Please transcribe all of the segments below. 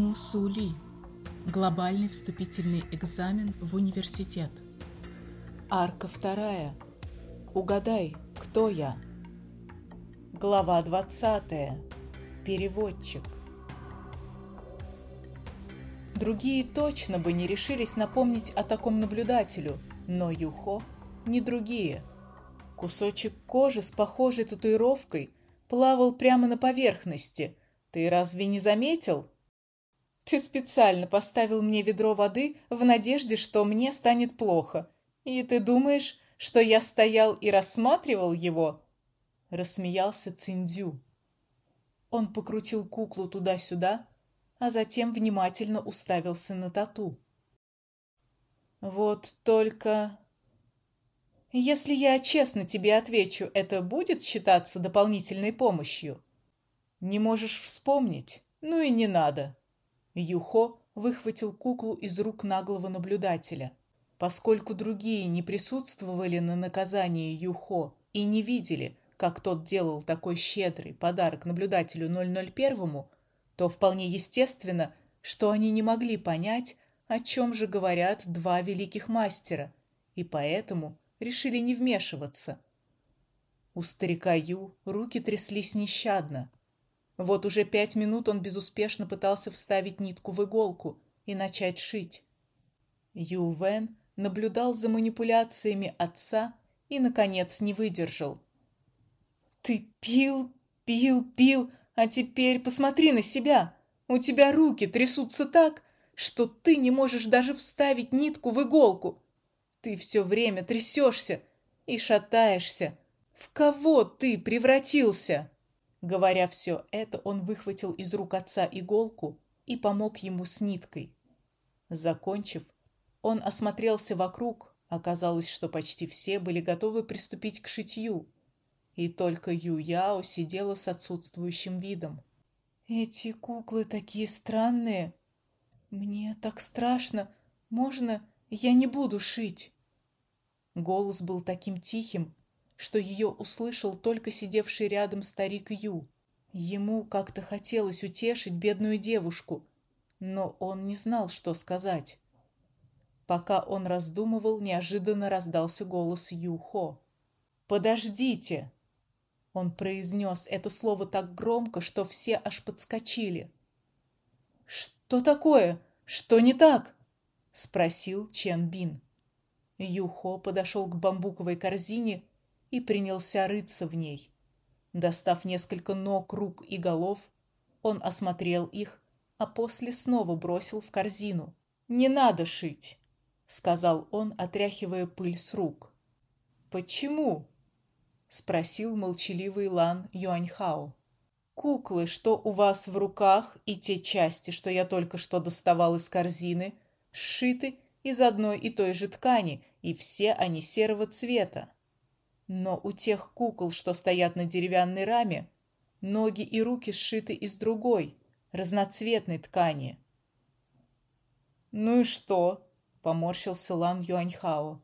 Мусули. Глобальный вступительный экзамен в университет. Арка вторая. Угадай, кто я? Глава двадцатая. Переводчик. Другие точно бы не решились напомнить о таком наблюдателю, но Юхо не другие. Кусочек кожи с похожей татуировкой плавал прямо на поверхности. Ты разве не заметил? Ты специально поставил мне ведро воды в надежде, что мне станет плохо. И ты думаешь, что я стоял и рассматривал его?» Рассмеялся Циндзю. Он покрутил куклу туда-сюда, а затем внимательно уставился на тату. «Вот только...» «Если я честно тебе отвечу, это будет считаться дополнительной помощью?» «Не можешь вспомнить? Ну и не надо». Юхо выхватил куклу из рук наглого наблюдателя. Поскольку другие не присутствовали на наказании Юхо и не видели, как тот делал такой щедрый подарок наблюдателю 001, то вполне естественно, что они не могли понять, о чем же говорят два великих мастера, и поэтому решили не вмешиваться. У старика Ю руки тряслись нещадно. Вот уже пять минут он безуспешно пытался вставить нитку в иголку и начать шить. Ю Вен наблюдал за манипуляциями отца и, наконец, не выдержал. «Ты пил, пил, пил, а теперь посмотри на себя. У тебя руки трясутся так, что ты не можешь даже вставить нитку в иголку. Ты все время трясешься и шатаешься. В кого ты превратился?» Говоря все это, он выхватил из рук отца иголку и помог ему с ниткой. Закончив, он осмотрелся вокруг. Оказалось, что почти все были готовы приступить к шитью, и только Ю Яо сидела с отсутствующим видом. «Эти куклы такие странные. Мне так страшно. Можно я не буду шить?» Голос был таким тихим, что ее услышал только сидевший рядом старик Ю. Ему как-то хотелось утешить бедную девушку, но он не знал, что сказать. Пока он раздумывал, неожиданно раздался голос Ю-Хо. «Подождите!» Он произнес это слово так громко, что все аж подскочили. «Что такое? Что не так?» — спросил Чен Бин. Юхо подошел к бамбуковой корзине и принялся рыться в ней. Достав несколько ног, рук и голов, он осмотрел их, а после снова бросил в корзину. «Не надо шить», — сказал он, отряхивая пыль с рук. «Почему?» — спросил молчаливый Лан Юаньхао. «Куклы, что у вас в руках, и те части, что я только что доставал из корзины, сшиты из одной и той же ткани, и все они серого цвета. Но у тех кукол, что стоят на деревянной раме, ноги и руки сшиты из другой, разноцветной ткани. «Ну и что?» — поморщился Лан Юаньхао.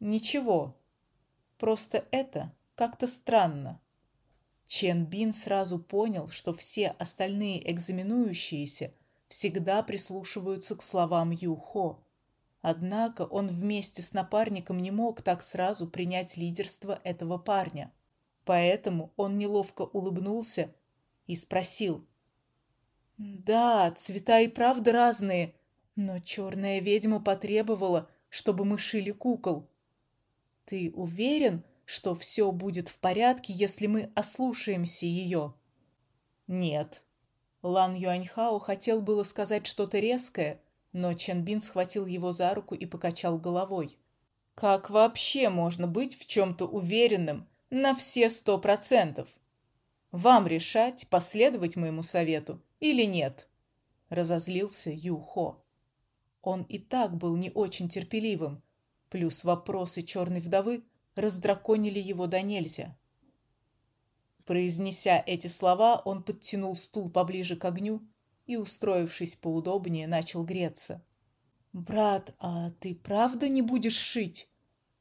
«Ничего. Просто это как-то странно». Чен Бин сразу понял, что все остальные экзаменующиеся всегда прислушиваются к словам Юхо. Однако он вместе с напарником не мог так сразу принять лидерство этого парня. Поэтому он неловко улыбнулся и спросил. «Да, цвета и правда разные, но черная ведьма потребовала, чтобы мы шили кукол. Ты уверен, что все будет в порядке, если мы ослушаемся ее?» «Нет». Лан Юаньхао хотел было сказать что-то резкое, но Чанбин схватил его за руку и покачал головой. «Как вообще можно быть в чем-то уверенным на все сто процентов? Вам решать, последовать моему совету или нет?» Разозлился Юхо. Он и так был не очень терпеливым, плюс вопросы черной вдовы раздраконили его до нельзя. Произнеся эти слова, он подтянул стул поближе к огню и, устроившись поудобнее, начал греться. «Брат, а ты правда не будешь шить?»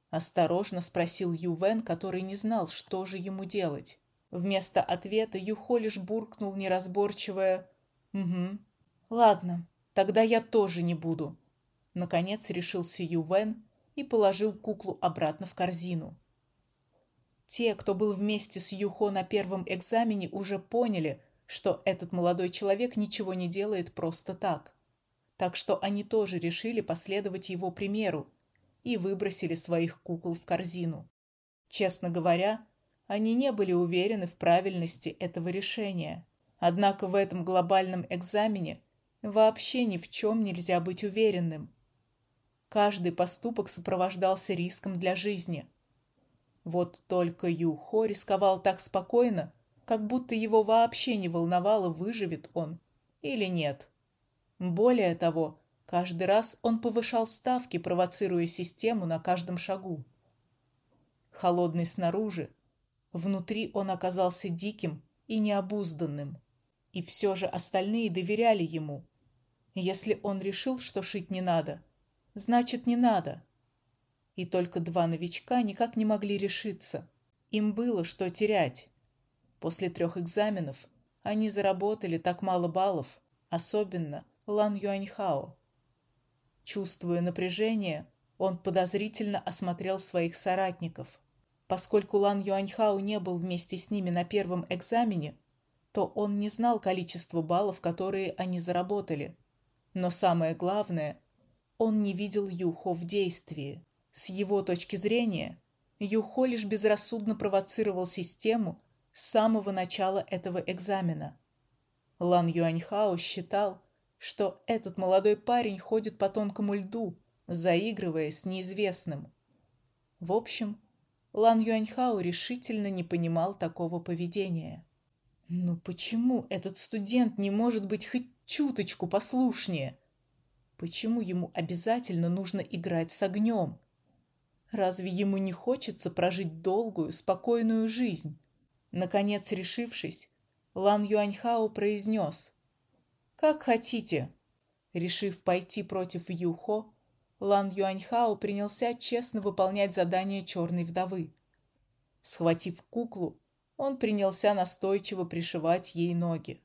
Осторожно спросил Ювен, который не знал, что же ему делать. Вместо ответа Юхо лишь буркнул неразборчивое «Угу» Ладно, тогда я тоже не буду. Наконец решился Ювен и положил куклу обратно в корзину. Те, кто был вместе с Юхо на первом экзамене, уже поняли, что этот молодой человек ничего не делает просто так. Так что они тоже решили последовать его примеру и выбросили своих кукол в корзину. Честно говоря, они не были уверены в правильности этого решения. Однако в этом глобальном экзамене вообще ни в чем нельзя быть уверенным. Каждый поступок сопровождался риском для жизни – вот только Юхо рисковал так спокойно, как будто его вообще не волновало, выживет он или нет. Более того, каждый раз он повышал ставки, провоцируя систему на каждом шагу. Холодный снаружи, внутри он оказался диким и необузданным. И все же остальные доверяли ему. Если он решил, что шить не надо, значит не надо. И только два новичка никак не могли решиться. Им было что терять. После трех экзаменов они заработали так мало баллов, особенно Лан Юаньхао. Чувствуя напряжение, он подозрительно осмотрел своих соратников. Поскольку Лан Юаньхао не был вместе с ними на первом экзамене, то он не знал количество баллов, которые они заработали. Но самое главное, он не видел Юхо в действии. С его точки зрения, Юхо лишь безрассудно провоцировал систему с самого начала этого экзамена. Лан Юаньхао считал, что этот молодой парень ходит по тонкому льду, заигрывая с неизвестным. В общем, Лан Юаньхао решительно не понимал такого поведения. Ну почему этот студент не может быть хоть чуточку послушнее? Почему ему обязательно нужно играть с огнем? Разве ему не хочется прожить долгую, спокойную жизнь? Наконец, решившись, Лан Юаньхао произнес «Как хотите». Решив пойти против Юхо, Лан Юаньхао принялся честно выполнять задание черной вдовы. Схватив куклу, он принялся настойчиво пришивать ей ноги.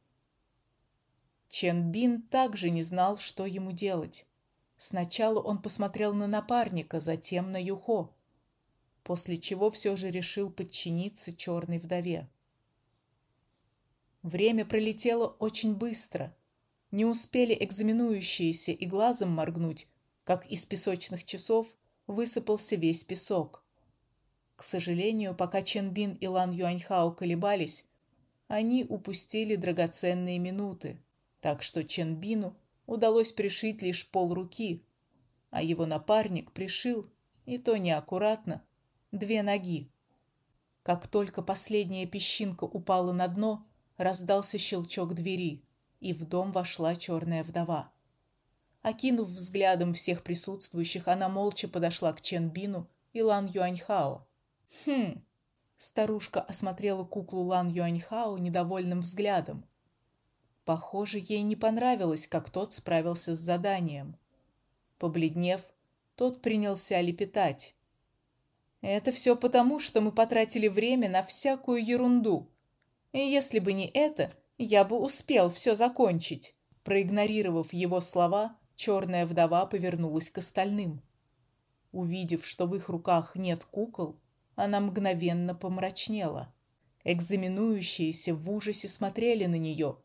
Чен Бин также не знал, что ему делать. Сначала он посмотрел на напарника, затем на Юхо, после чего все же решил подчиниться черной вдове. Время пролетело очень быстро. Не успели экзаменующиеся и глазом моргнуть, как из песочных часов высыпался весь песок. К сожалению, пока Чен Бин и Лан Юаньхао колебались, они упустили драгоценные минуты, так что Чен Бину удалось пришить лишь полруки, а его напарник пришил, и то неаккуратно, две ноги. Как только последняя песчинка упала на дно, раздался щелчок двери, и в дом вошла черная вдова. Окинув взглядом всех присутствующих, она молча подошла к Чен Бину и Лан Юаньхао. «Хм...» Старушка осмотрела куклу Лан Юаньхао недовольным взглядом. Похоже, ей не понравилось, как тот справился с заданием. Побледнев, тот принялся лепетать. «Это все потому, что мы потратили время на всякую ерунду. И если бы не это, я бы успел все закончить». Проигнорировав его слова, черная вдова повернулась к остальным. Увидев, что в их руках нет кукол, она мгновенно помрачнела. Экзаменующиеся в ужасе смотрели на нее,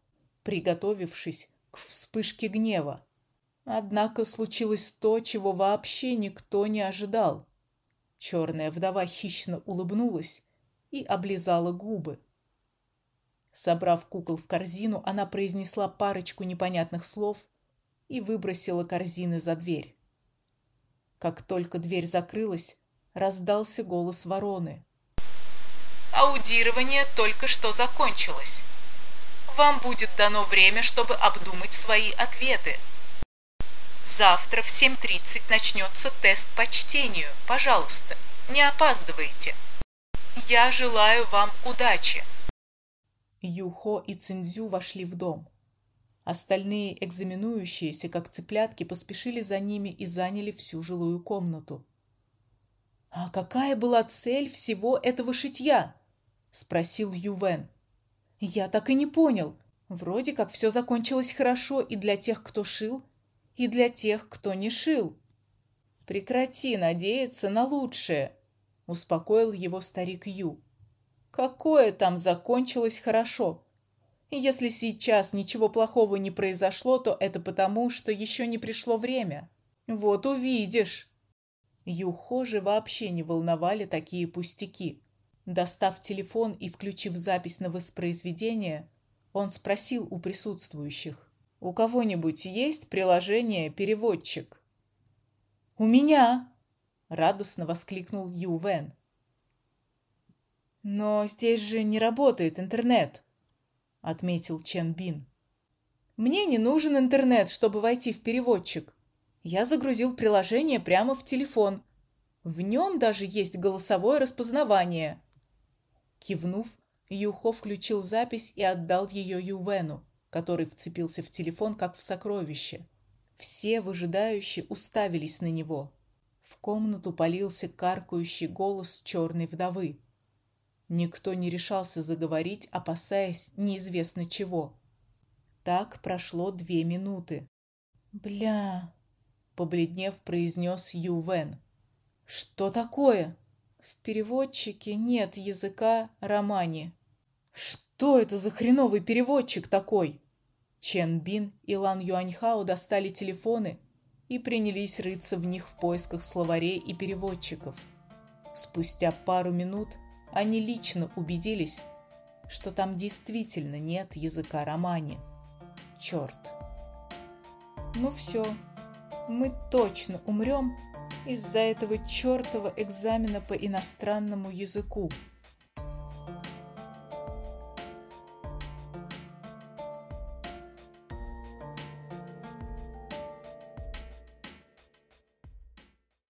приготовившись к вспышке гнева. Однако случилось то, чего вообще никто не ожидал. Черная вдова хищно улыбнулась и облизала губы. Собрав кукол в корзину, она произнесла парочку непонятных слов и выбросила корзины за дверь. Как только дверь закрылась, раздался голос вороны. «Аудирование только что закончилось. Вам будет дано время, чтобы обдумать свои ответы. Завтра в 7.30 начнется тест по чтению. Пожалуйста, не опаздывайте. Я желаю вам удачи. Юхо и Цинзю вошли в дом. Остальные экзаменующиеся, как цыплятки, поспешили за ними и заняли всю жилую комнату. «А какая была цель всего этого шитья?» – спросил Ювен. «Я так и не понял. Вроде как все закончилось хорошо и для тех, кто шил, и для тех, кто не шил. Прекрати надеяться на лучшее, успокоил его старик Ю. Какое там закончилось хорошо? Если сейчас ничего плохого не произошло, то это потому, что еще не пришло время. Вот увидишь. Юхо же вообще не волновали такие пустяки. Достав телефон и включив запись на воспроизведение, он спросил у присутствующих. «У кого-нибудь есть приложение «Переводчик»?» «У меня!» – радостно воскликнул Ю Вен. «Но здесь же не работает интернет», – отметил Чен Бин. «Мне не нужен интернет, чтобы войти в переводчик. Я загрузил приложение прямо в телефон. В нем даже есть голосовое распознавание». Кивнув, Юхо включил запись и отдал ее Ювену, который вцепился в телефон, как в сокровище. Все выжидающие уставились на него. В комнату полился каркающий голос черной вдовы. Никто не решался заговорить, опасаясь неизвестно чего. Так прошло две минуты. «Бля!» — побледнев, произнес Ювен. «Что такое?» «В переводчике нет языка романи», что это за хреновый переводчик такой? Чен Бин и Лан Юаньхао достали телефоны и принялись рыться в них в поисках словарей и переводчиков. Спустя пару минут они лично убедились, что там действительно нет языка романи. Черт. Ну все, мы точно умрем из-за этого чертова экзамена по иностранному языку.